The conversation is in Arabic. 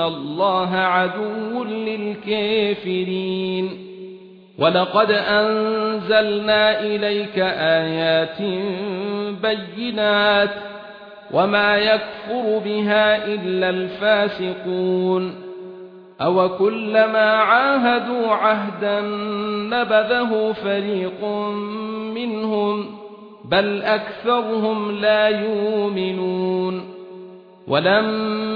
الله عدو للكافرين ولقد أنزلنا إليك آيات بينات وما يكفر بها إلا الفاسقون أو كلما عاهدوا عهدا نبذه فريق منهم بل اكثرهم لا يؤمنون ولما